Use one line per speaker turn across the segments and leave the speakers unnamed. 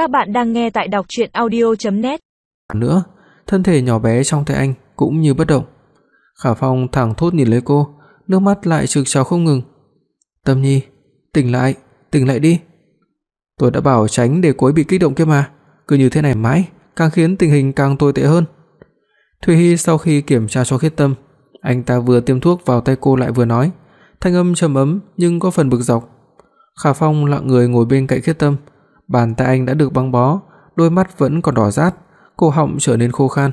Các bạn đang nghe tại đọc audio net
Nữa, thân thể nhỏ bé trong tay anh cũng như bất động. Khả Phong thẳng thốt nhìn lấy cô, nước mắt lại trực trào không ngừng. "Tâm Nhi, tỉnh lại, tỉnh lại đi." Tôi đã bảo tránh để cô ấy bị kích động kia mà, cứ như thế này mãi, càng khiến tình hình càng tồi tệ hơn. Thủy Hi sau khi kiểm tra cho Khiết Tâm, anh ta vừa tiêm thuốc vào tay cô lại vừa nói, thanh âm trầm ấm nhưng có phần bực dọc. Khả Phong lặng người ngồi bên cạnh Khiết Tâm, bàn tay anh đã được băng bó, đôi mắt vẫn còn đỏ rát, cổ họng trở nên khô khan.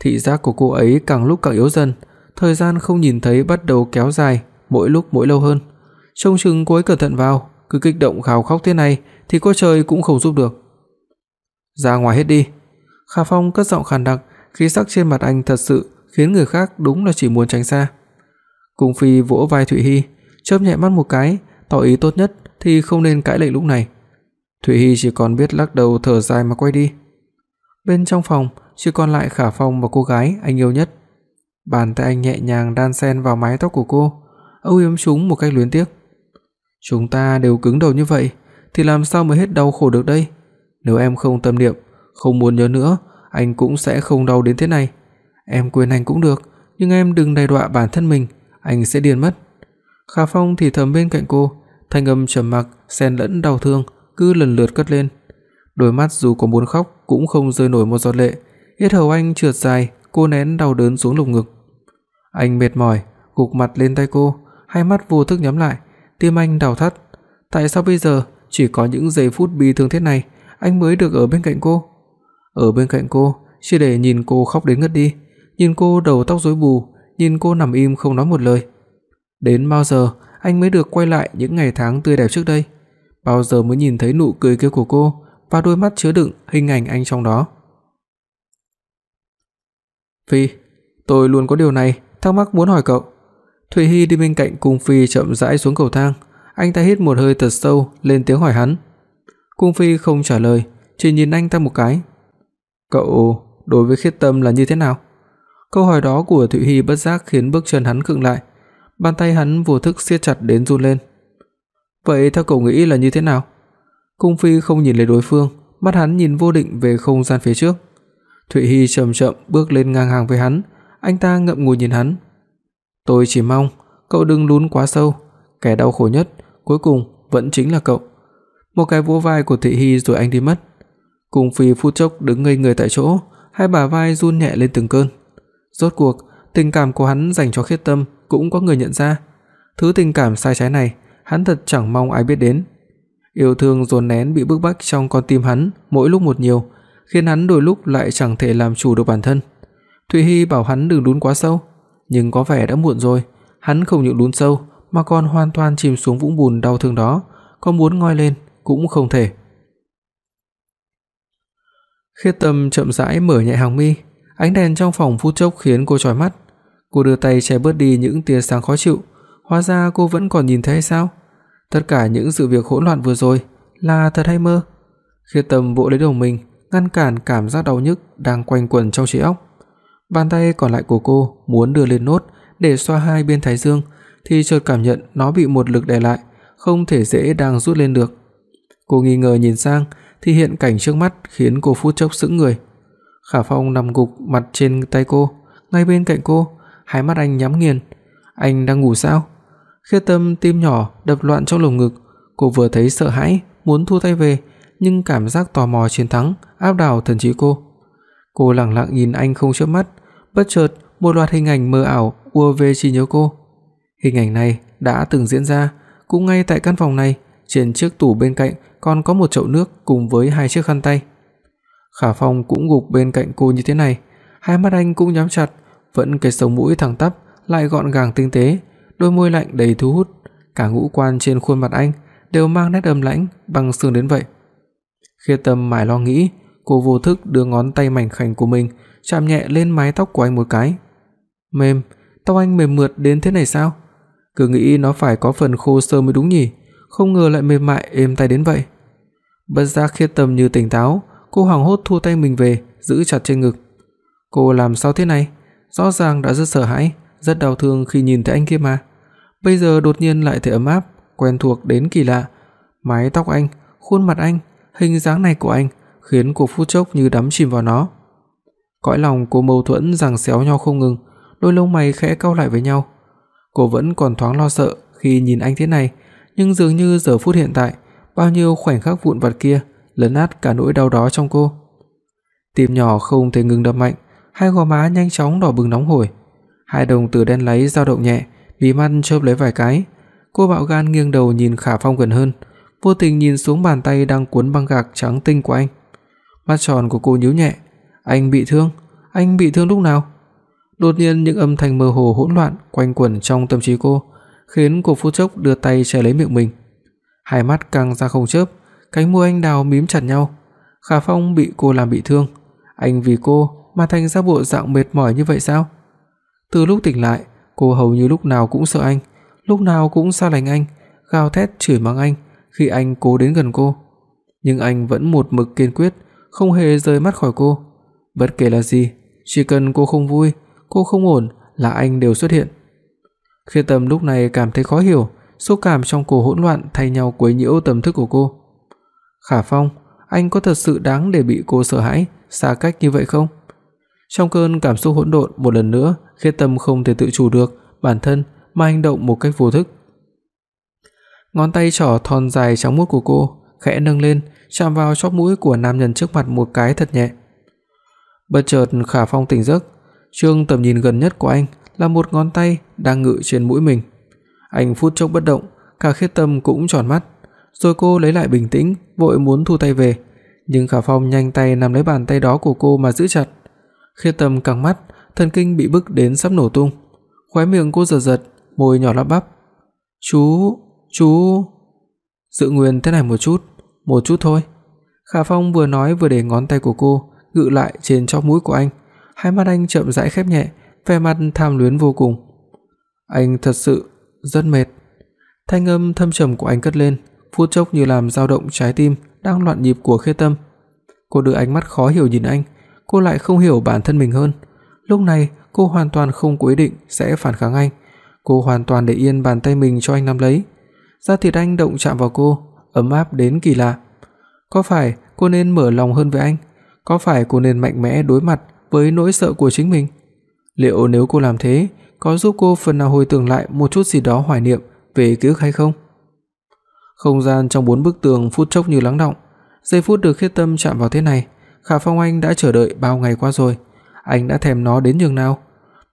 Thị giác của cô ấy càng lúc càng yếu dần, thời gian không nhìn thấy bắt đầu kéo dài, mỗi lúc mỗi lâu hơn. Trông chừng cô ấy cẩn thận vào, cứ kích động gào khóc thế này thì cô trời cũng không giúp được. Ra ngoài hết đi. Khả Phong cất giọng khàn đặc, khí sắc trên mặt anh thật sự khiến người khác đúng là chỉ muốn tránh xa. Cung Phi vỗ vai Thụy Hi, chớp nhẹ mắt một cái, tỏ ý tốt nhất thì không nên cãi lệnh lúc này. Thụy Hi chỉ còn biết lắc đầu thở dài mà quay đi. Bên trong phòng chỉ còn lại Khả Phong và cô gái anh yêu nhất. Bàn tay anh nhẹ nhàng đan xen vào mái tóc của cô, âu yếm chúng một cách luyến tiếc. Chúng ta đều cứng đầu như vậy thì làm sao mới hết đau khổ được đây? Nếu em không tâm niệm, không muốn nhớ nữa, anh cũng sẽ không đau đến thế này. Em quên anh cũng được, nhưng em đừng đày đọa bản thân mình, anh sẽ điên mất. Khả Phong thì thầm bên cạnh cô, thanh âm trầm mặc xen lẫn đau thương cứ lần lượt cất lên. Đôi mắt dù có muốn khóc cũng không rơi nổi một giọt lệ, yết hầu anh trượt dài, cô nén đau đớn xuống lồng ngực. Anh mệt mỏi, gục mặt lên tay cô, hai mắt vô thức nhắm lại, tim anh đau thắt. Tại sao bây giờ chỉ có những giây phút bi thương thế này anh mới được ở bên cạnh cô? Ở bên cạnh cô chỉ để nhìn cô khóc đến ngất đi, nhìn cô đầu tóc rối bù, nhìn cô nằm im không nói một lời. Đến bao giờ anh mới được quay lại những ngày tháng tươi đẹp trước đây? Bao giờ mới nhìn thấy nụ cười kia của cô và đôi mắt chứa đựng hình ảnh anh trong đó? Phi, tôi luôn có điều này, thắc mắc muốn hỏi cậu. Thủy Hi đi bên cạnh Cung Phi chậm rãi xuống cầu thang, anh ta hít một hơi thật sâu, lên tiếng hỏi hắn. Cung Phi không trả lời, chỉ nhìn anh ta một cái. "Cậu đối với Khiết Tâm là như thế nào?" Câu hỏi đó của Thụy Hi bất giác khiến bước chân hắn khựng lại, bàn tay hắn vô thức siết chặt đến run lên. "Vậy theo cậu nghĩ là như thế nào?" Cung Phi không nhìn lấy đối phương, mắt hắn nhìn vô định về không gian phía trước. Thụy Hi chậm chậm bước lên ngang hàng với hắn, anh ta ngậm ngùi nhìn hắn. "Tôi chỉ mong cậu đừng lún quá sâu, kẻ đau khổ nhất cuối cùng vẫn chính là cậu." Một cái vỗ vai của Thụy Hi rồi anh đi mất. Cung Phi phút chốc đứng ngây người tại chỗ, hai bả vai run nhẹ lên từng cơn. Rốt cuộc, tình cảm của hắn dành cho Khiết Tâm cũng có người nhận ra. Thứ tình cảm sai trái này, hắn thật chẳng mong ai biết đến. Yêu thương dồn nén bị bức bách trong con tim hắn mỗi lúc một nhiều, khiến hắn đôi lúc lại chẳng thể làm chủ được bản thân. Thủy Hi bảo hắn đừng lún quá sâu, nhưng có vẻ đã muộn rồi, hắn không những lún sâu mà còn hoàn toàn chìm xuống vũng bùn đau thương đó, có muốn ngoi lên cũng không thể. Khiết Tâm chậm rãi mở nhẹ hàng mi, ánh đèn trong phòng phút chốc khiến cô chói mắt. Cô đưa tay che bớt đi những tia sáng khó chịu, hóa ra cô vẫn còn nhìn thấy sao? Tất cả những sự việc hỗn loạn vừa rồi là thật hay mơ? Khiết Tâm vỗ lấy đầu mình, ngăn cản cảm giác đau nhức đang quanh quẩn trong trí óc. Bàn tay còn lại của cô muốn đưa lên nốt để xoa hai bên thái dương thì chợt cảm nhận nó bị một lực đè lại, không thể dễ dàng rút lên được. Cô nghi ngờ nhìn sang thì hiện cảnh trước mắt khiến cô phút chốc sững người. Khả Phong nằm gục mặt trên tay cô, ngay bên cạnh cô, hai mắt anh nhắm nghiền. Anh đang ngủ sao? Khiết Tâm tim nhỏ đập loạn trong lồng ngực, cô vừa thấy sợ hãi, muốn thu tay về, nhưng cảm giác tò mò chiến thắng áp đảo thần trí cô. Cô lặng lặng nhìn anh không chớp mắt, bất chợt một loạt hình ảnh mơ ảo ùa về trí nhớ cô. Hình ảnh này đã từng diễn ra, cũng ngay tại căn phòng này, trên chiếc tủ bên cạnh còn có một chậu nước cùng với hai chiếc khăn tay. Khả Phong cũng gục bên cạnh cô như thế này, hai mắt anh cũng nhắm chặt, vẫn cái sống mũi thẳng tắp lại gọn gàng tinh tế, đôi môi lạnh đầy thu hút, cả ngũ quan trên khuôn mặt anh đều mang nét âm lãnh băng xương đến vậy. Khiết Tâm mải lo nghĩ, cô vô thức đưa ngón tay mảnh khảnh của mình chạm nhẹ lên mái tóc của anh một cái. Mềm, tóc anh mềm mượt đến thế này sao? Cứ nghĩ nó phải có phần khô sơ mới đúng nhỉ, không ngờ lại mềm mại êm tay đến vậy. Bất giác Khiết Tâm như tỉnh táo, cô hoảng hốt thu tay mình về, giữ chặt trên ngực. Cô làm sao thế này? Rõ ràng đã rất sợ hãi, rất đau thương khi nhìn thấy anh kia mà. Bây giờ đột nhiên lại thấy ấm áp, quen thuộc đến kỳ lạ. Mái tóc anh, khuôn mặt anh, hình dáng này của anh khiến cô phút chốc như đắm chìm vào nó. Cõi lòng cô mâu thuẫn giằng xéo nhau không ngừng, đôi lông mày khẽ cau lại với nhau. Cô vẫn còn thoáng lo sợ khi nhìn anh thế này, nhưng dường như giờ phút hiện tại, bao nhiêu khoảnh khắc vụn vặt kia lấn át cả nỗi đau đó trong cô. Tim nhỏ không thể ngừng đập mạnh, hai gò má nhanh chóng đỏ bừng nóng hổi. Hai đồng tử đen láy dao động nhẹ, mí mắt chớp lấy vài cái. Cô bạo gan nghiêng đầu nhìn Khả Phong gần hơn, vô tình nhìn xuống bàn tay đang cuốn băng gạc trắng tinh của anh. Mắt tròn của cô nhíu nhẹ, "Anh bị thương? Anh bị thương lúc nào?" Đột nhiên những âm thanh mơ hồ hỗn loạn quanh quẩn trong tâm trí cô, khiến cô phút chốc đưa tay che lấy miệng mình. Hai mắt căng ra không chớp, cánh môi anh đào mím chặt nhau. Khả Phong bị cô làm bị thương, anh vì cô mà thành ra bộ dạng mệt mỏi như vậy sao? Từ lúc tỉnh lại, cô hầu như lúc nào cũng sợ anh, lúc nào cũng xa lánh anh, gào thét chửi mắng anh khi anh cố đến gần cô. Nhưng anh vẫn một mực kiên quyết, không hề rời mắt khỏi cô. Bất kể là gì, chỉ cần cô không vui, cô không ổn là anh đều xuất hiện. Khi Tâm lúc này cảm thấy khó hiểu, xúc cảm trong cổ hỗn loạn thay nhau quấy nhiễu tâm thức của cô. Khả Phong, anh có thật sự đáng để bị cô sợ hãi, xa cách như vậy không? Trong cơn cảm xúc hỗn độn một lần nữa, Khiết Tâm không thể tự chủ được bản thân mà hành động một cách vô thức. Ngón tay trỏ thon dài trắng muốt của cô khẽ nâng lên, chạm vào chóp mũi của nam nhân trước mặt một cái thật nhẹ. Bất chợt Khả Phong tỉnh giấc, trương tầm nhìn gần nhất của anh là một ngón tay đang ngự trên mũi mình. Anh phút chốc bất động, cả Khiết Tâm cũng tròn mắt, rồi cô lấy lại bình tĩnh, vội muốn thu tay về, nhưng Khả Phong nhanh tay nắm lấy bàn tay đó của cô mà giữ chặt. Khiết Tâm căng mắt, thần kinh bị bức đến sắp nổ tung. Khóe miệng cô giật giật, môi nhỏ lắp bắp. "Chú, chú." Dự Nguyên thế này một chút, một chút thôi. Khả Phong vừa nói vừa để ngón tay của cô gự lại trên chóp mũi của anh, hai mắt anh chậm rãi khép nhẹ, vẻ mặt tham luyến vô cùng. Anh thật sự rất mệt. Thanh âm thâm trầm của anh cất lên, phút chốc như làm dao động trái tim đang loạn nhịp của Khê Tâm. Cô đưa ánh mắt khó hiểu nhìn anh, cô lại không hiểu bản thân mình hơn. Lúc này, cô hoàn toàn không có ý định sẽ phản kháng anh, cô hoàn toàn để yên bàn tay mình cho anh nắm lấy. Da thịt anh động chạm vào cô, ấm áp đến kỳ lạ. Có phải cô nên mở lòng hơn với anh? Có phải cô nên mạnh mẽ đối mặt với nỗi sợ của chính mình? Liệu nếu cô làm thế, có giúp cô phần nào hồi tưởng lại một chút gì đó hoài niệm về ký ức hay không? Không gian trong bốn bức tường phút chốc như lắng đọng. Giây phút được Khiết Tâm chạm vào thế này, Khả Phong Anh đã chờ đợi bao ngày qua rồi, anh đã thèm nó đến nhường nào.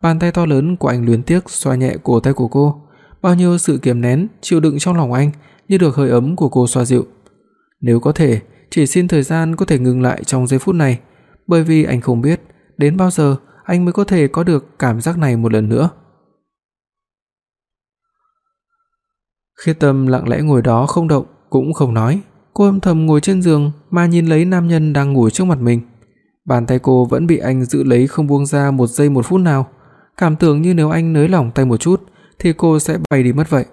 Bàn tay to lớn của anh luyến tiếc xoa nhẹ cổ tay của cô, bao nhiêu sự kiềm nén, chịu đựng trong lòng anh như được hơi ấm của cô xoa dịu. Nếu có thể, chỉ xin thời gian có thể ngừng lại trong giây phút này, bởi vì anh không biết đến bao giờ anh mới có thể có được cảm giác này một lần nữa. khi Tâm lặng lẽ ngồi đó không động, cũng không nói, cô âm thầm ngồi trên giường mà nhìn lấy nam nhân đang ngủ trước mặt mình. Bàn tay cô vẫn bị anh giữ lấy không buông ra một giây một phút nào, cảm tưởng như nếu anh nới lỏng tay một chút thì cô sẽ bay đi mất vậy.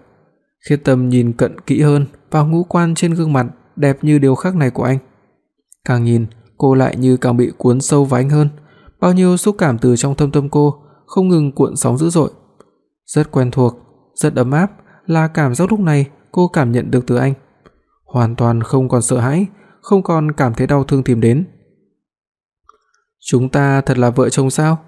Khiết Tâm nhìn cận kỹ hơn vào ngũ quan trên gương mặt đẹp như điều khắc này của anh. Càng nhìn, cô lại như càng bị cuốn sâu vào anh hơn, bao nhiêu xúc cảm từ trong thâm tâm cô không ngừng cuộn sóng dữ dội. Rất quen thuộc, rất ấm áp là cảm giác lúc này cô cảm nhận được từ anh. Hoàn toàn không còn sợ hãi, không còn cảm thấy đau thương tìm đến. Chúng ta thật là vợ chồng sao?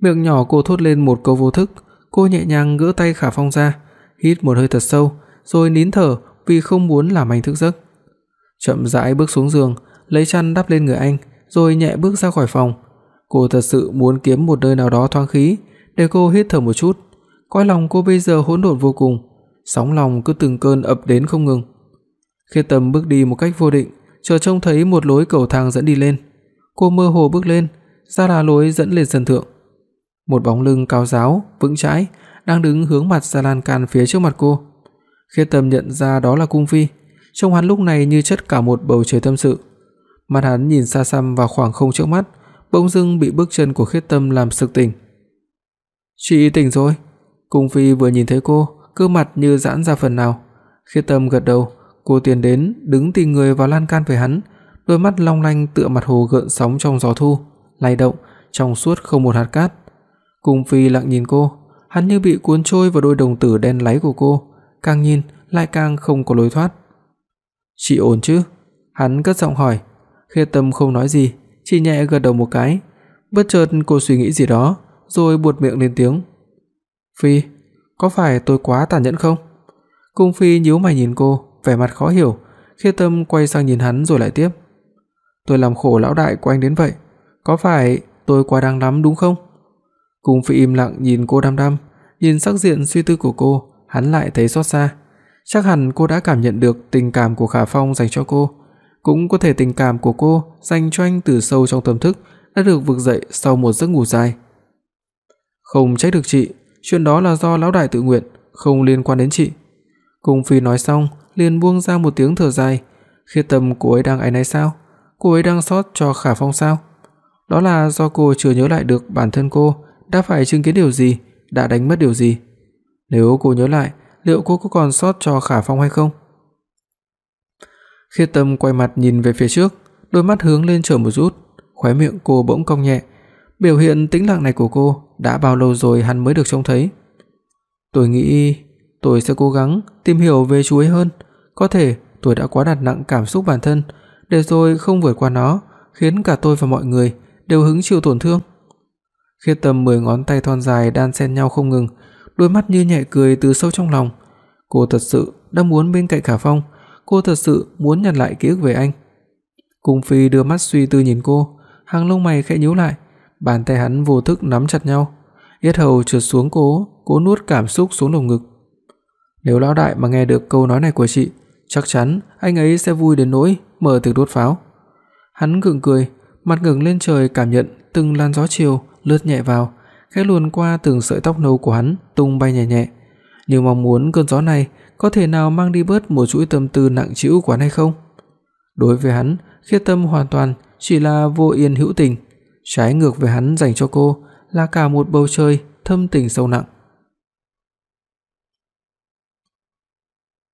Miệng nhỏ cô thốt lên một câu vô thức, cô nhẹ nhàng gỡ tay Khả Phong ra, hít một hơi thật sâu, rồi nín thở vì không muốn làm anh thức giấc. Chậm rãi bước xuống giường, lấy chăn đắp lên người anh, rồi nhẹ bước ra khỏi phòng. Cô thật sự muốn kiếm một nơi nào đó thoáng khí để cô hít thở một chút. Cõi lòng cô bây giờ hỗn độn vô cùng, sóng lòng cứ từng cơn ập đến không ngừng. Khi Tâm bước đi một cách vô định, chợt trông thấy một lối cầu thang dẫn đi lên. Cô mơ hồ bước lên, ra là lối dẫn lên sân thượng. Một bóng lưng cao ráo, vững chãi đang đứng hướng mặt ra lan can phía trước mặt cô. Khiết Tâm nhận ra đó là cung phi, trông hắn lúc này như chất cả một bầu trời tâm sự. mặt hắn nhìn xa xăm vào khoảng không trước mắt, bỗng dưng bị bước chân của Khiết Tâm làm sực tỉnh. "Chị tỉnh rồi?" Cung phi vừa nhìn thấy cô, cơ mặt như giãn ra phần nào. Khiết Tâm gật đầu, cô tiến đến, đứng tì người vào lan can với hắn, đôi mắt long lanh tựa mặt hồ gợn sóng trong gió thu, lay động, trong suốt không một hạt cát. Cung Phi lặng nhìn cô, hắn như bị cuốn trôi vào đôi đồng tử đen láy của cô, càng nhìn lại càng không có lối thoát. "Chị ổn chứ?" Hắn cất giọng hỏi, Khê Tâm không nói gì, chỉ nhẹ gật đầu một cái. Bất chợt cô suy nghĩ gì đó, rồi buột miệng lên tiếng. "Phi, có phải tôi quá tàn nhẫn không?" Cung Phi nhíu mày nhìn cô, vẻ mặt khó hiểu, Khê Tâm quay sang nhìn hắn rồi lại tiếp. "Tôi làm khổ lão đại của anh đến vậy, có phải tôi quá đáng lắm đúng không?" Cung Phi im lặng nhìn cô đăm đăm, nhìn sắc diện suy tư của cô, hắn lại thấy xót xa. Chắc hẳn cô đã cảm nhận được tình cảm của Khả Phong dành cho cô, cũng có thể tình cảm của cô dành cho anh từ sâu trong tâm thức đã được vực dậy sau một giấc ngủ dài. Không trách được chị, chuyện đó là do lão đại tự nguyện, không liên quan đến chị. Cung Phi nói xong, liền buông ra một tiếng thở dài, khi tâm cô ấy đang áy náy sao? Cô ấy đang sót cho Khả Phong sao? Đó là do cô chưa nhớ lại được bản thân cô đã phải chứng kiến điều gì, đã đánh mất điều gì. Nếu cô nhớ lại, liệu cô có còn sót cho Khả Phong hay không? Khiết Tâm quay mặt nhìn về phía trước, đôi mắt hướng lên trời một chút, khóe miệng cô bỗng cong nhẹ. Biểu hiện tĩnh lặng này của cô đã bao lâu rồi hắn mới được trông thấy. Tôi nghĩ tôi sẽ cố gắng tìm hiểu về chú ấy hơn, có thể tôi đã quá đặt nặng cảm xúc bản thân, để rồi không vượt qua nó, khiến cả tôi và mọi người đều hứng chịu tổn thương. Khiết Tâm mười ngón tay thon dài đan xen nhau không ngừng, đôi mắt như nhẹ cười từ sâu trong lòng. Cô thật sự đã muốn bên cạnh Khả Phong, cô thật sự muốn nhặt lại ký ức về anh. Cung Phi đưa mắt suy tư nhìn cô, hàng lông mày khẽ nhíu lại, bàn tay hắn vô thức nắm chặt nhau, yết hầu trượt xuống cố, cố nuốt cảm xúc xuống lồng ngực. Nếu lão đại mà nghe được câu nói này của chị, chắc chắn anh ấy sẽ vui đến nỗi mở tiệc đốt pháo. Hắn gượng cười, mặt ngẩng lên trời cảm nhận từng làn gió chiều lướt nhẹ vào, khẽ luồn qua từng sợi tóc nâu của hắn, tung bay nhẹ nhẹ. Nhưng mong muốn cơn gió này có thể nào mang đi bớt một chuỗi tâm tư nặng trĩu của hắn hay không? Đối với hắn, Khiết Tâm hoàn toàn chỉ là vô yên hữu tình, trái ngược với hắn dành cho cô là cả một bầu trời thâm tình sâu nặng.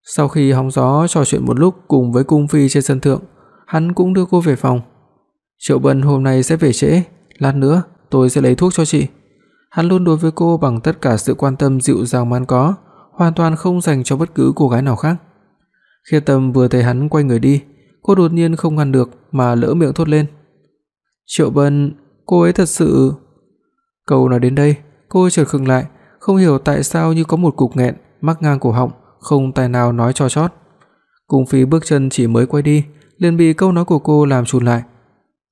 Sau khi hóng gió trò chuyện một lúc cùng với cung phi trên sân thượng, hắn cũng đưa cô về phòng. Triệu Bân hôm nay sẽ về trễ, lát nữa tôi sẽ lấy thuốc cho chị. Hắn luôn đối với cô bằng tất cả sự quan tâm dịu dàng man có, hoàn toàn không dành cho bất cứ cô gái nào khác. khi Tâm vừa thấy hắn quay người đi, cô đột nhiên không ngăn được mà lỡ miệng thốt lên. "Triệu Bân, cô ấy thật sự..." Câu nói đến đây, cô chợt khựng lại, không hiểu tại sao như có một cục nghẹn mắc ngang cổ họng, không tài nào nói cho chót. Cung Phi bước chân chỉ mới quay đi, liền bị câu nói của cô làm chùn lại.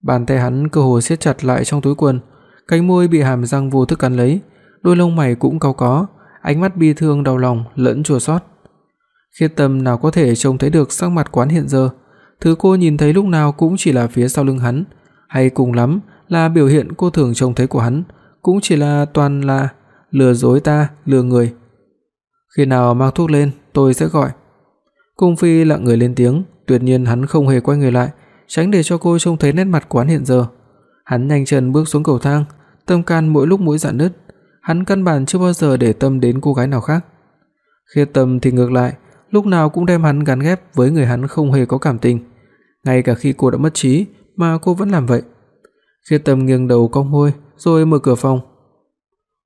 Bàn tay hắn cơ hồ siết chặt lại trong túi quần, cánh môi bị hàm răng vô thức cắn lấy, đôi lông mày cũng cau có, ánh mắt bi thương đau lòng lẫn chua xót. Khiết Tâm nào có thể trông thấy được sắc mặt quán hiện giờ, thứ cô nhìn thấy lúc nào cũng chỉ là phía sau lưng hắn, hay cùng lắm là biểu hiện cô thường trông thấy của hắn, cũng chỉ là toàn là lừa dối ta, lừa người. Khi nào mang thuốc lên, tôi sẽ gọi. Cung Phi lặng người lên tiếng, tuyệt nhiên hắn không hề quay người lại, tránh để cho cô trông thấy nét mặt quán hiện giờ. Hắn nhanh chân bước xuống cầu thang, tâm can mỗi lúc mỗi dạn nứt, hắn căn bản chưa bao giờ để tâm đến cô gái nào khác. Khiết Tâm thì ngược lại, lúc nào cũng đem hắn gắn ghép với người hắn không hề có cảm tình, ngay cả khi cô đã mất trí mà cô vẫn làm vậy. Khiết Tâm nghiêng đầu cong môi rồi mở cửa phòng.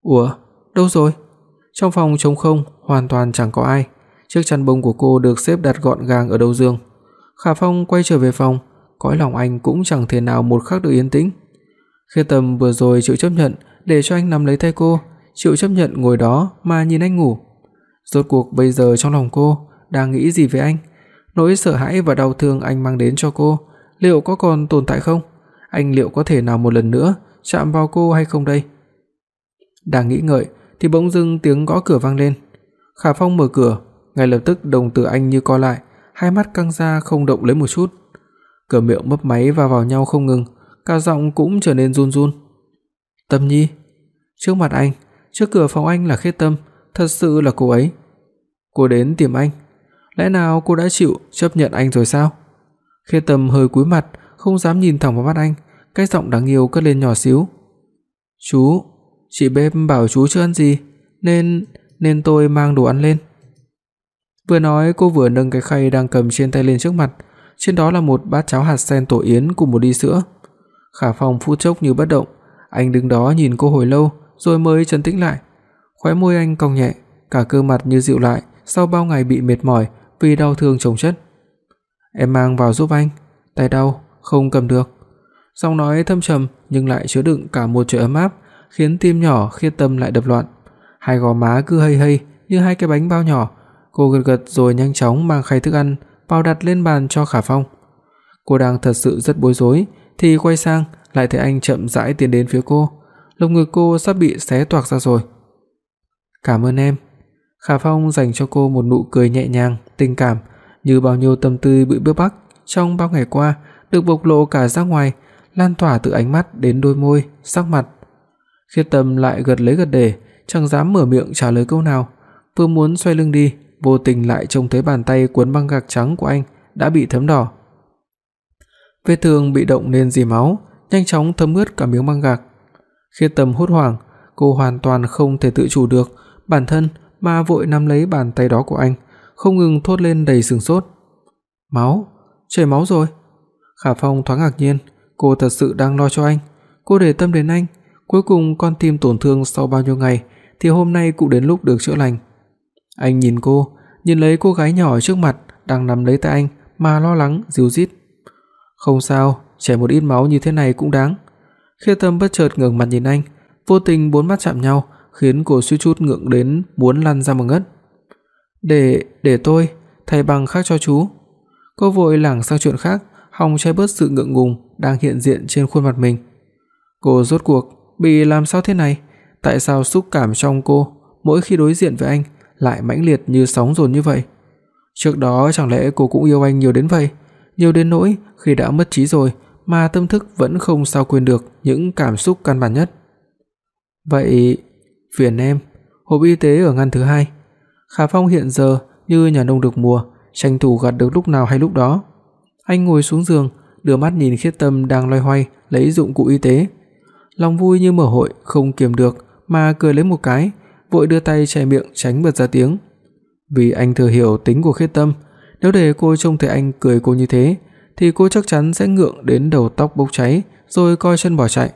"Ủa, đâu rồi?" Trong phòng trống không, hoàn toàn chẳng có ai. Chiếc chăn bông của cô được xếp đặt gọn gàng ở đầu giường. Khả Phong quay trở về phòng, cõi lòng anh cũng chẳng thể nào một khắc được yên tĩnh. khi Tâm vừa rồi chịu chấp nhận để cho anh nắm lấy tay cô, chịu chấp nhận ngồi đó mà nhìn anh ngủ. Rốt cuộc bây giờ trong lòng cô đang nghĩ gì về anh? Nỗi sợ hãi và đau thương anh mang đến cho cô, liệu có còn tồn tại không? Anh liệu có thể nào một lần nữa chạm vào cô hay không đây? Đang nghĩ ngợi thì bỗng dưng tiếng gõ cửa vang lên. Khả Phong mở cửa, ngay lập tức đồng tử anh như co lại, hai mắt căng ra không động lấy một chút. Cửa miệng mấp máy va vào nhau không ngừng, cả giọng cũng trở nên run run. "Tâm Nhi." Trước mặt anh, trước cửa phòng anh là Khiết Tâm, thật sự là cô ấy. Cô đến tìm anh, lẽ nào cô đã chịu chấp nhận anh rồi sao? Khê Tâm hơi cúi mặt, không dám nhìn thẳng vào mắt anh, cái giọng đáng yêu cất lên nhỏ xíu. "Chú, chị bếp bảo chú chưa ăn gì, nên nên tôi mang đồ ăn lên." Vừa nói cô vừa nâng cái khay đang cầm trên tay lên trước mặt, trên đó là một bát cháo hạt sen tổ yến cùng một ly sữa. Khả Phong phút chốc như bất động, anh đứng đó nhìn cô hồi lâu rồi mới trấn tĩnh lại. Khóe môi anh cong nhẹ, cả cơ mặt như dịu lại sau bao ngày bị mệt mỏi vì đau thương chồng chất. "Em mang vào giúp anh, tay đau, không cầm được. Giọng nói thâm trầm nhưng lại chứa đựng cả một trời ấm áp, khiến tim nhỏ khiết tâm lại đập loạn. Hai gò má cứ hây hây như hai cái bánh bao nhỏ. Cô gật gật rồi nhanh chóng mang khay thức ăn vào đặt lên bàn cho Khả Phong. Cô đang thật sự rất bối rối thì quay sang lại thấy anh chậm rãi tiến đến phía cô, lồng ngực cô sắp bị xé toạc ra rồi. "Cảm ơn em." Khả Phong dành cho cô một nụ cười nhẹ nhàng, tình cảm, như bao nhiêu tâm tư bị bức bách trong bao ngày qua được bộc lộ cả ra ngoài, lan tỏa từ ánh mắt đến đôi môi, sắc mặt. Khiết Tâm lại gật lấy gật để, chẳng dám mở miệng trả lời câu nào, vừa muốn xoay lưng đi, vô tình lại trông thấy bàn tay cuốn băng gạc trắng của anh đã bị thấm đỏ. Vết thương bị động nên dì máu, nhanh chóng thấm ướt cả miếng băng gạc. khi Tâm hốt hoảng, cô hoàn toàn không thể tự chủ được bản thân mà vội nắm lấy bàn tay đó của anh, không ngừng thốt lên đầy sừng sốt. "Máu, chảy máu rồi." Khả Phong thoáng ngạc nhiên, cô thật sự đang lo cho anh, cô để tâm đến anh, cuối cùng con tim tổn thương sau bao nhiêu ngày thì hôm nay cũng đến lúc được chữa lành. Anh nhìn cô, nhìn lấy cô gái nhỏ trước mặt đang nắm lấy tay anh mà lo lắng ríu rít. "Không sao, chảy một ít máu như thế này cũng đáng." khi Tâm bất chợt ngẩng mặt nhìn anh, vô tình bốn mắt chạm nhau, khiến cô suýt chút ngượng đến muốn lăn ra mà ngất. "Để để tôi thay bằng khác cho chú." Cô vội lảng sang chuyện khác, hòng che bớt sự ngượng ngùng đang hiện diện trên khuôn mặt mình. Cô rốt cuộc bị làm sao thế này? Tại sao xúc cảm trong cô mỗi khi đối diện với anh lại mãnh liệt như sóng dồn như vậy? Trước đó chẳng lẽ cô cũng yêu anh nhiều đến vậy? Nhiều đến nỗi khi đã mất trí rồi mà tâm thức vẫn không sao quên được những cảm xúc căn bản nhất. Vậy, phiền em, hộp y tế ở ngăn thứ hai. Khả Phong hiện giờ như nhà nông được mùa, tranh thủ gặt được lúc nào hay lúc đó. Anh ngồi xuống giường, đưa mắt nhìn Khiết Tâm đang loay hoay lấy dụng cụ y tế. Lòng vui như mở hội không kiềm được mà cười lấy một cái, vội đưa tay che miệng tránh bật ra tiếng. Vì anh thừa hiểu tính của Khiết Tâm, nếu để cô trông thấy anh cười cô như thế thì cô chắc chắn sẽ ngượng đến đầu tóc bốc cháy rồi coi chân bỏ chạy.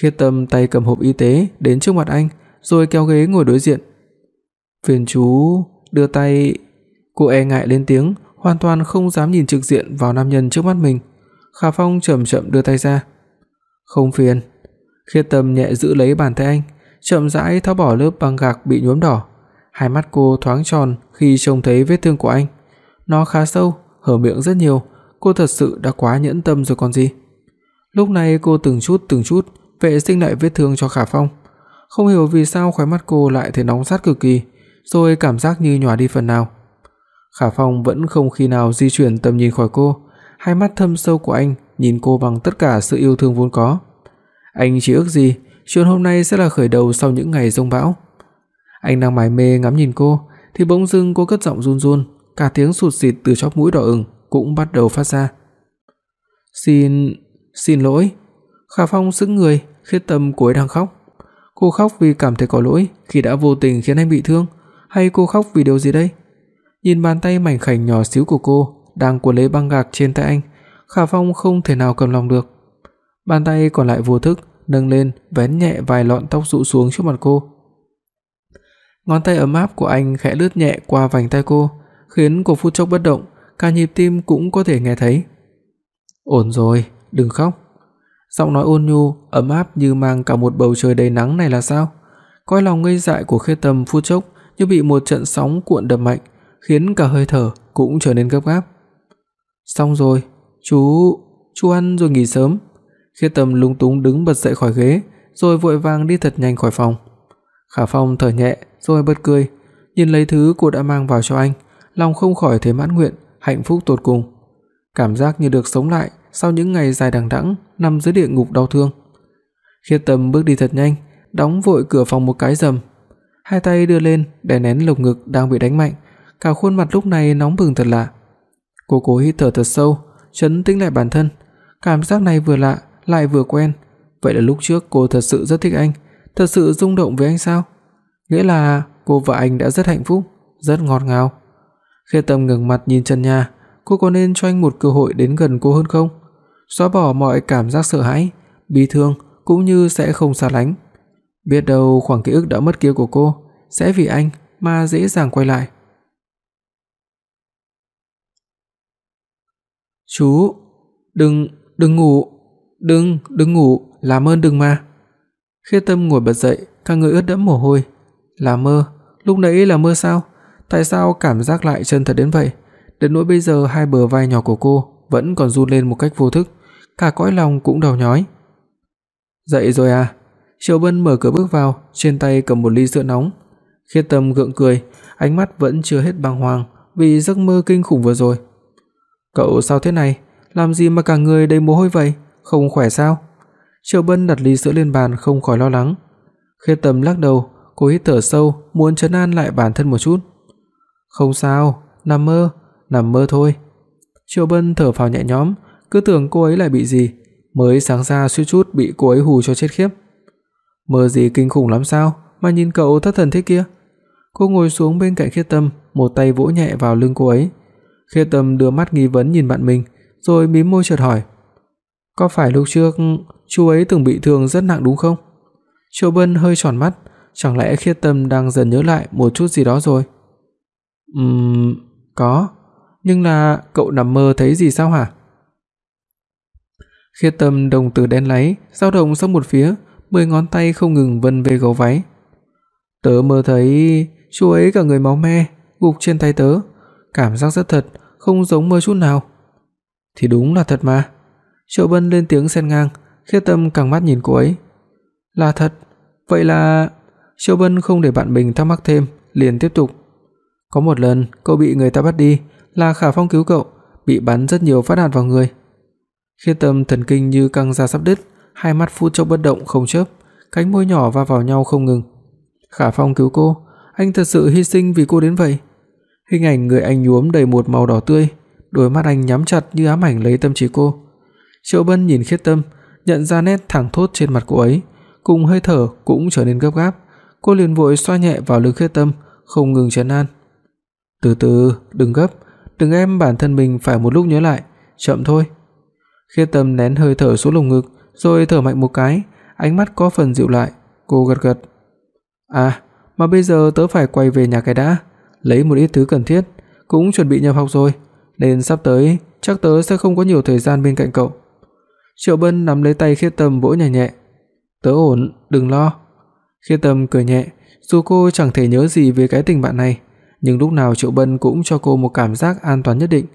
Khiết Tâm tay cầm hộp y tế đến trước mặt anh, rồi kéo ghế ngồi đối diện. "Phiền chú đưa tay." Cô e ngại lên tiếng, hoàn toàn không dám nhìn trực diện vào nam nhân trước mắt mình. Khả Phong chậm chậm đưa tay ra. "Không phiền." Khiết Tâm nhẹ giữ lấy bàn tay anh, chậm rãi tháo bỏ lớp băng gạc bị nhuốm đỏ. Hai mắt cô thoáng tròn khi trông thấy vết thương của anh. Nó khá sâu, hở miệng rất nhiều, cô thật sự đã quá nhẫn tâm rồi còn gì. Lúc này cô từng chút từng chút vệ sinh lại vết thương cho Khả Phong. Không hiểu vì sao khóe mắt cô lại thấy nóng rát cực kỳ, rồi cảm giác như nhòa đi phần nào. Khả Phong vẫn không khi nào di chuyển tầm nhìn khỏi cô, hai mắt thâm sâu của anh nhìn cô bằng tất cả sự yêu thương vốn có. Anh chỉ ước gì chuyện hôm nay sẽ là khởi đầu sau những ngày giông bão. Anh đang mải mê ngắm nhìn cô thì bỗng dưng cô cất giọng run run, cả tiếng sụt sịt từ chóp mũi đỏ ửng cũng bắt đầu phát ra. "Xin, xin lỗi." Khả Phong sững người, Khiết Tâm cô ấy đang khóc. Cô khóc vì cảm thấy có lỗi khi đã vô tình khiến anh bị thương, hay cô khóc vì điều gì đây? Nhìn bàn tay mảnh khảnh nhỏ xíu của cô đang cuốn lấy băng gạc trên tay anh, Khả Phong không thể nào cầm lòng được. Bàn tay còn lại vô thức nâng lên vén nhẹ vài lọn tóc rũ xuống trước mặt cô. Ngón tay ấm áp của anh khẽ lướt nhẹ qua vành tay cô, khiến cô phút chốc bất động, cả nhịp tim cũng có thể nghe thấy. "Ổn rồi, đừng khóc." Giọng nói ôn nhu, ấm áp như mang cả một bầu trời đầy nắng này là sao? Cõi lòng ngây dại của Khê Tâm phút chốc như bị một trận sóng cuộn đập mạnh, khiến cả hơi thở cũng trở nên gấp gáp. "Xong rồi, chú, chú ăn rồi nghỉ sớm." Khê Tâm lúng túng đứng bật dậy khỏi ghế, rồi vội vàng đi thật nhanh khỏi phòng. Khả Phong thở nhẹ rồi bật cười, nhìn lấy thứ cô đã mang vào cho anh, lòng không khỏi thấy mãn nguyện, hạnh phúc tột cùng. Cảm giác như được sống lại sau những ngày dài đằng đẵng nằm dưới địa ngục đau thương. Khiết Tâm bước đi thật nhanh, đóng vội cửa phòng một cái rầm. Hai tay đưa lên đè nén lồng ngực đang bị đánh mạnh, cả khuôn mặt lúc này nóng bừng thật lạ. Cô cố hít thở thật sâu, trấn tĩnh lại bản thân. Cảm giác này vừa lạ lại vừa quen, vậy là lúc trước cô thật sự rất thích anh, thật sự rung động với anh sao? Nghĩa là cô và anh đã rất hạnh phúc, rất ngọt ngào. khi Tâm ngẩng mặt nhìn trần nhà, cô có nên cho anh một cơ hội đến gần cô hơn không? Xóa bỏ mọi cảm giác sợ hãi, bi thương cũng như sẽ không xa lánh. Biết đâu khoảng ký ức đã mất kia của cô sẽ vì anh mà dễ dàng quay lại. "Chú, "Đừng, đừng ngủ, đừng, đừng ngủ, làm ơn đừng mà." Khê Tâm ngồi bật dậy, cả người ướt đẫm mồ hôi. Là mơ, lúc nãy là mơ sao? Tại sao cảm giác lại chân thật đến vậy? Đến nỗi bây giờ hai bờ vai nhỏ của cô vẫn còn run lên một cách vô thức, cả cõi lòng cũng đau nhói. "Dậy rồi à?" Triệu Bân mở cửa bước vào, trên tay cầm một ly sữa nóng. Khê Tâm gượng cười, ánh mắt vẫn chưa hết bàng hoàng vì giấc mơ kinh khủng vừa rồi. "Cậu sao thế này? Làm gì mà cả người đầy mồ hôi vậy? Không khỏe sao?" Triệu Bân đặt ly sữa lên bàn không khỏi lo lắng. Khê Tâm lắc đầu, cô hít thở sâu, muốn trấn an lại bản thân một chút. "Không sao, nằm mơ, nằm mơ thôi." Triệu Bân thở phào nhẹ nhõm, cứ tưởng cô ấy lại bị gì, mới sáng ra suýt chút bị cô ấy hù cho chết khiếp. Mơ gì kinh khủng lắm sao, mà nhìn cậu thất thần thế kia. Cô ngồi xuống bên cạnh Khiết Tâm, một tay vỗ nhẹ vào lưng cô ấy. Khiết Tâm đưa mắt nghi vấn nhìn bạn mình, rồi mím môi chợt hỏi: "Có phải lúc trước chú ấy từng bị thương rất nặng đúng không?" Triệu Bân hơi tròn mắt, chẳng lẽ Khiết Tâm đang dần nhớ lại một chút gì đó rồi? Ừm, có, nhưng là cậu nằm mơ thấy gì sao hả? Khiết Tâm đồng tử đen láy, dao động sang một phía, mười ngón tay không ngừng vân về gấu váy. Tớ mơ thấy chú ấy cả người máu me, gục trên tay tớ, cảm giác rất thật, không giống mơ chút nào. Thì đúng là thật mà. Triệu Bân lên tiếng xen ngang, Khiết Tâm càng mắt nhìn cô ấy. Là thật, vậy là Triệu Bân không để bạn mình thắc mắc thêm, liền tiếp tục. Có một lần cậu bị người ta bắt đi, là Khả Phong cứu cậu, bị bắn rất nhiều phát đạn vào người. Khiết Tâm thần kinh như căng ra sắp đứt, hai mắt phút chốc bất động không chớp, cánh môi nhỏ va vào nhau không ngừng. Khả Phong cứu cô, anh thật sự hy sinh vì cô đến vậy. Hình ảnh người anh nhuốm đầy một màu đỏ tươi, đôi mắt anh nhắm chặt như ám ảnh lấy tâm trí cô. Triệu Bân nhìn Khiết Tâm, nhận ra nét thẳng thốt trên mặt cô ấy, cùng hơi thở cũng trở nên gấp gáp, cô liền vội xoa nhẹ vào lưng Khiết Tâm, không ngừng trấn an. "Từ từ, đừng gấp, đừng em bản thân mình phải một lúc nhớ lại, chậm thôi." Khiết Tâm nén hơi thở xuống lồng ngực, rồi thở mạnh một cái, ánh mắt có phần dịu lại, cô gật gật. "À, mà bây giờ tớ phải quay về nhà cái đã, lấy một ít thứ cần thiết, cũng chuẩn bị nhập học rồi, nên sắp tới chắc tớ sẽ không có nhiều thời gian bên cạnh cậu." Triệu Bân nắm lấy tay Khiết Tâm vỗ nhẹ nhẹ. "Tớ ổn, đừng lo." Khiết Tâm cười nhẹ, dù cô chẳng thể nhớ gì về cái tình bạn này, nhưng lúc nào Triệu Bân cũng cho cô một cảm giác an toàn nhất định.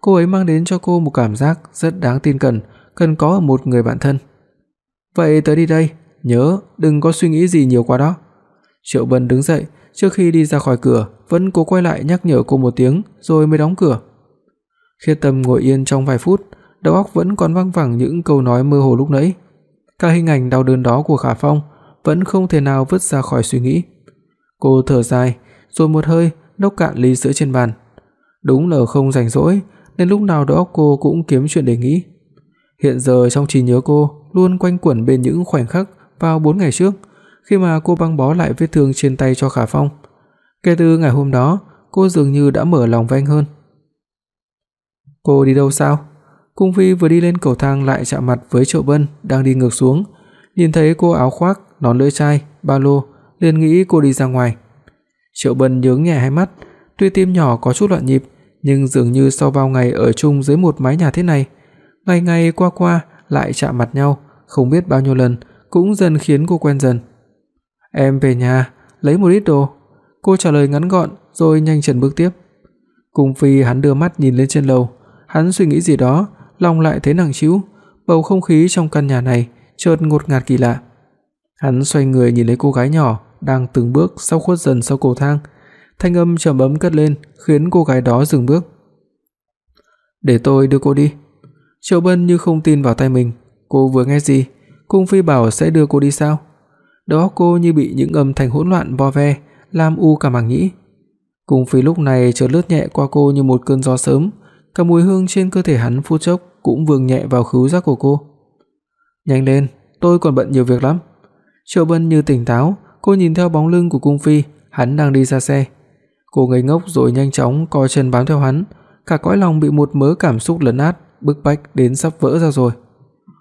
Cô ấy mang đến cho cô một cảm giác rất đáng tin cẩn, cần có ở một người bạn thân. "Vậy tớ đi đây, nhớ đừng có suy nghĩ gì nhiều quá đó." Triệu Bân đứng dậy, trước khi đi ra khỏi cửa, vẫn cố quay lại nhắc nhở cô một tiếng rồi mới đóng cửa. Khiết Tâm ngồi yên trong vài phút, đầu óc vẫn còn văng vẳng những câu nói mơ hồ lúc nãy. Cả hình ảnh đau đớn đó của Khả Phong vẫn không thể nào vứt ra khỏi suy nghĩ. Cô thở dài, rồi một hơi nốc cạn ly sữa trên bàn. Đúng là không rảnh rỗi, nên lúc nào đầu óc cô cũng kiếm chuyện để nghĩ. Hiện giờ trong trí nhớ cô luôn quanh quẩn bên những khoảnh khắc vào 4 ngày trước, khi mà cô băng bó lại vết thương trên tay cho Khả Phong. Kể từ ngày hôm đó, cô dường như đã mở lòng với anh hơn. "Cô đi đâu sao?" Cung Phi vừa đi lên cầu thang lại chạm mặt với Triệu Bân đang đi ngược xuống, nhìn thấy cô áo khoác, nón lưỡi chai, ba lô, liền nghĩ cô đi ra ngoài. Triệu Bân nhướng nhẹ hai mắt, tuy tim nhỏ có chút loạn nhịp, nhưng dường như sau bao ngày ở chung dưới một mái nhà thế này, ngày ngày qua qua lại chạm mặt nhau, không biết bao nhiêu lần, cũng dần khiến cô quen dần. "Em về nhà, lấy một ít đồ." Cô trả lời ngắn gọn rồi nhanh chân bước tiếp. Cung Phi hắn đưa mắt nhìn lên trên lầu, hắn suy nghĩ gì đó, lòng lại thấy nặng trĩu, bầu không khí trong căn nhà này chợt ngột ngạt kỳ lạ. Hắn xoay người nhìn lấy cô gái nhỏ đang từng bước sau khuất dần sau cầu thang, thanh âm trầm ấm cất lên, khiến cô gái đó dừng bước. "Để tôi đưa cô đi." Triệu Bân như không tin vào tai mình, cô vừa nghe gì? Cung Phi bảo sẽ đưa cô đi sao? Đó cô như bị những âm thanh hỗn loạn vo ve, làm u cả màng nhĩ. Cung Phi lúc này chợt lướt nhẹ qua cô như một cơn gió sớm, cả mùi hương trên cơ thể hắn phút chốc cũng vương nhẹ vào khứu giác của cô. "Nhanh lên, tôi còn bận nhiều việc lắm." Triệu Bân như tỉnh táo, cô nhìn theo bóng lưng của cung phi, hắn đang đi ra xe. Cô ngây ngốc rồi nhanh chóng co chân bám theo hắn, cả cõi lòng bị một mớ cảm xúc lấn át, bức bách đến sắp vỡ ra rồi.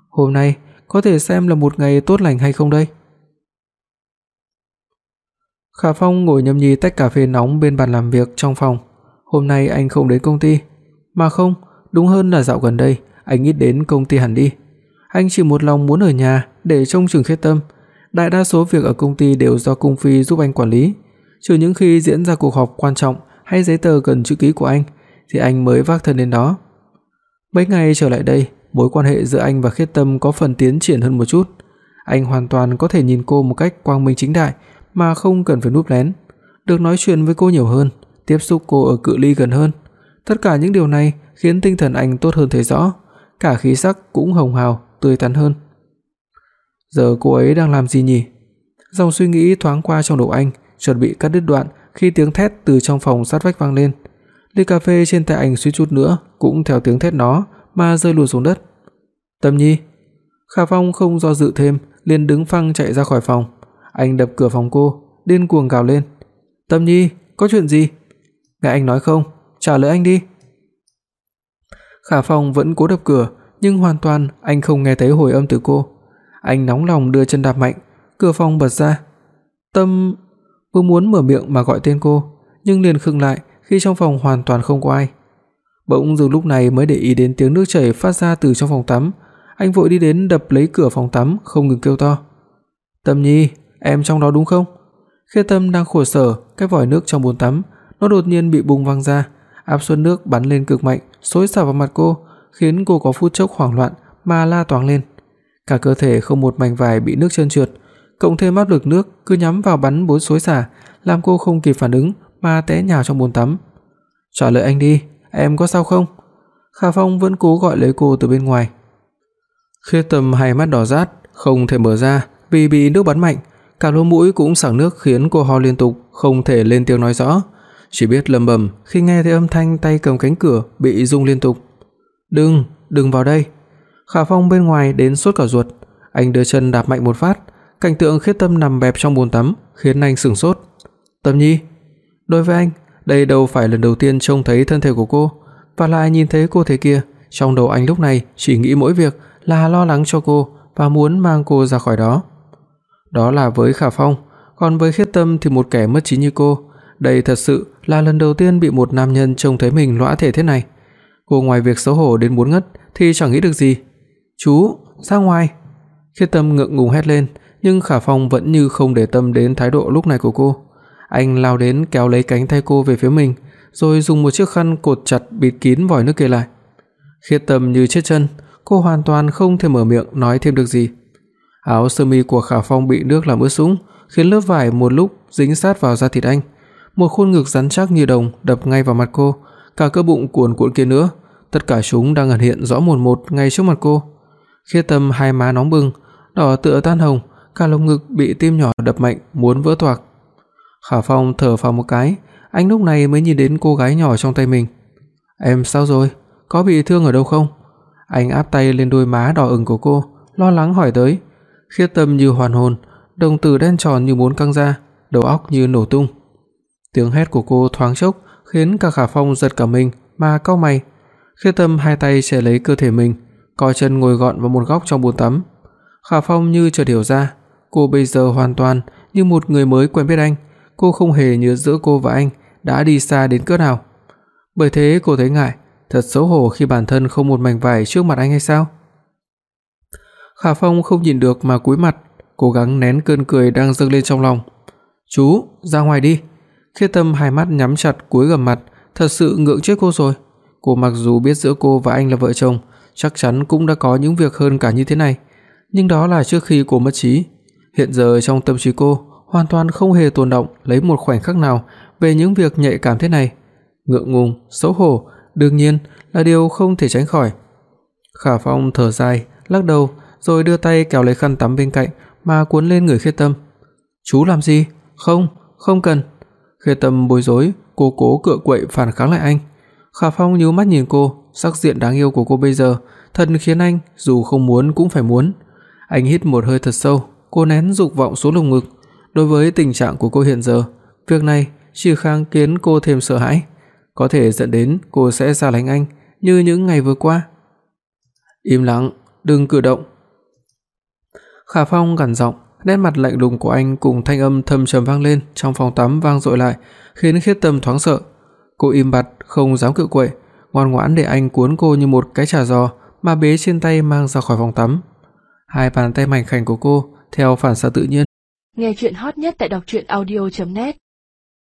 Hôm nay có thể xem là một ngày tốt lành hay không đây? Khả Phong ngồi nhâm nhi tách cà phê nóng bên bàn làm việc trong phòng. Hôm nay anh không đến công ty, mà không, đúng hơn là dạo gần đây anh nghĩ đến công ty hẳn đi. Anh chỉ một lòng muốn ở nhà để trông chừng Khê Tâm. Đại đa số việc ở công ty đều do cung phi giúp anh quản lý, trừ những khi diễn ra cuộc họp quan trọng hay giấy tờ cần chữ ký của anh thì anh mới vác thân đến đó. Mấy ngày trở lại đây, mối quan hệ giữa anh và Khiết Tâm có phần tiến triển hơn một chút. Anh hoàn toàn có thể nhìn cô một cách quang minh chính đại mà không cần phải núp lén, được nói chuyện với cô nhiều hơn, tiếp xúc cô ở cự ly gần hơn. Tất cả những điều này khiến tinh thần anh tốt hơn thấy rõ, cả khí sắc cũng hồng hào, tươi tắn hơn. Giờ cô ấy đang làm gì nhỉ? Dòng suy nghĩ thoáng qua trong đầu anh, chuẩn bị cắt đứt đoạn khi tiếng thét từ trong phòng sát vách vang lên. Ly cà phê trên tay anh suýt chút nữa cũng theo tiếng thét nó mà rơi lùi xuống đất. Tâm Nhi, Khả Phong không do dự thêm, liền đứng phăng chạy ra khỏi phòng. Anh đập cửa phòng cô, điên cuồng gào lên. "Tâm Nhi, có chuyện gì?" "Nghe anh nói không, trả lời anh đi." Khả Phong vẫn cố đập cửa, nhưng hoàn toàn anh không nghe thấy hồi âm từ cô. Anh nóng lòng đưa chân đạp mạnh, cửa phòng bật ra. Tâm vừa muốn mở miệng mà gọi tên cô, nhưng liền khựng lại khi trong phòng hoàn toàn không có ai. Bỗng dưng lúc này mới để ý đến tiếng nước chảy phát ra từ trong phòng tắm, anh vội đi đến đập lấy cửa phòng tắm không ngừng kêu to. "Tâm Nhi, em trong đó đúng không?" Khi Tâm đang khổ sở cái vòi nước trong bồn tắm, nó đột nhiên bị bung văng ra, áp suất nước bắn lên cực mạnh, xối xả vào mặt cô, khiến cô có phút chốc hoảng loạn mà la toáng lên. Cả cơ thể không một mảnh vải bị nước trơn trượt, cộng thêm áp lực nước cứ nhắm vào bắn bốn xối xả, làm cô không kịp phản ứng mà té nhào trong bồn tắm. "Trả lời anh đi, em có sao không?" Khả Phong vẫn cố gọi lấy cô từ bên ngoài. Khê Tâm hai mắt đỏ rát, không thể mở ra vì bị nước bắn mạnh, cả lỗ mũi cũng sặc nước khiến cô ho liên tục, không thể lên tiếng nói rõ, chỉ biết lẩm bẩm khi nghe thấy âm thanh tay cầm cánh cửa bị rung liên tục. "Đừng, đừng vào đây." Khả Phong bên ngoài đến sốt cả ruột, anh đưa chân đạp mạnh một phát, cảnh tượng Khiết Tâm nằm bẹp trong bồn tắm khiến anh sửng sốt. "Tâm Nhi?" Đối với anh, đây đâu phải lần đầu tiên trông thấy thân thể của cô, và lại nhìn thấy cô thế kia, trong đầu anh lúc này chỉ nghĩ mỗi việc là lo lắng cho cô và muốn mang cô ra khỏi đó. Đó là với Khả Phong, còn với Khiết Tâm thì một kẻ mất trí như cô, đây thật sự là lần đầu tiên bị một nam nhân trông thấy mình lõa thể thế này. Cô ngoài việc xấu hổ đến muốn ngất thì chẳng nghĩ được gì. "Chú, ra ngoài." Khiết Tâm ngượng ngùng hét lên, nhưng Khả Phong vẫn như không để tâm đến thái độ lúc này của cô. Anh lao đến kéo lấy cánh tay cô về phía mình, rồi dùng một chiếc khăn cột chặt bịt kín vòi nước kia lại. Khiết Tâm như chết chân, cô hoàn toàn không thể mở miệng nói thêm được gì. Áo sơ mi của Khả Phong bị nước làm ướt sũng, khiến lớp vải một lúc dính sát vào da thịt anh. Một khuôn ngực rắn chắc như đồng đập ngay vào mặt cô, cả cơ bụng cuồn cuộn kia nữa, tất cả chúng đang ẩn hiện rõ mồn một ngay trước mặt cô. Khiết Tâm hai má nóng bừng, đỏ tựa tan hồng, cả lồng ngực bị tim nhỏ đập mạnh muốn vỡ toạc. Khả Phong thở phào một cái, anh lúc này mới nhìn đến cô gái nhỏ trong tay mình. "Em sao rồi? Có bị thương ở đâu không?" Anh áp tay lên đôi má đỏ ửng của cô, lo lắng hỏi tới. Khiết Tâm như hoàn hồn, đồng tử đen tròn như muốn căng ra, đầu óc như nổ tung. Tiếng hét của cô thoáng chốc khiến cả Khả Phong giật cả mình mà cau mày. khi Tâm hai tay che lấy cơ thể mình, co chân ngồi gọn vào một góc trong bồn tắm. Khả Phong như chợt hiểu ra, cô bây giờ hoàn toàn như một người mới quen biết anh, cô không hề nhớ giữa cô và anh đã đi xa đến cỡ nào. Bởi thế cô thấy ngại, thật xấu hổ khi bản thân không một mảnh vải trước mặt anh hay sao? Khả Phong không nhìn được mà cúi mặt, cố gắng nén cơn cười đang dâng lên trong lòng. "Chú, ra ngoài đi." Khiết Tâm hai mắt nhắm chặt cúi gằm mặt, thật sự ngượng chết cô rồi. Cô mặc dù biết giữa cô và anh là vợ chồng, chắc chắn cũng đã có những việc hơn cả như thế này, nhưng đó là trước khi cô mất trí. Hiện giờ trong tâm trí cô hoàn toàn không hề tồn động lấy một khoảnh khắc nào về những việc nhạy cảm thế này. Ngượng ngùng, xấu hổ, đương nhiên là điều không thể tránh khỏi. Khả Phong thở dài, lắc đầu, rồi đưa tay kéo lấy khăn tắm bên cạnh mà cuốn lên người Khiết Tâm. "Chú làm gì? Không, không cần." Khê Tâm bối rối, cô cố cựa quậy phản kháng lại anh. Khả Phong nhíu mắt nhìn cô, sắc diện đáng yêu của cô bây giờ thật khiến anh dù không muốn cũng phải muốn. Anh hít một hơi thật sâu, cô nén dục vọng xuống lồng ngực. Đối với tình trạng của cô hiện giờ, việc này chỉ kháng kiến cô thêm sợ hãi, có thể dẫn đến cô sẽ xa lánh anh như những ngày vừa qua. Im lặng, đừng cử động. Khả Phong gằn giọng, nét mặt lạnh lùng của anh cùng thanh âm thâm trầm vang lên trong phòng tắm vang dội lại, khiến Khiết Tâm thoáng sợ. Cô im bặt, không dám cự quậy, ngoan ngoãn để anh cuốn cô như một cái chà giò mà bế trên tay mang ra khỏi phòng tắm. Hai bàn tay mảnh khảnh của cô theo phản xạ tự nhiên.
Nghe truyện hot nhất tại doctruyenaudio.net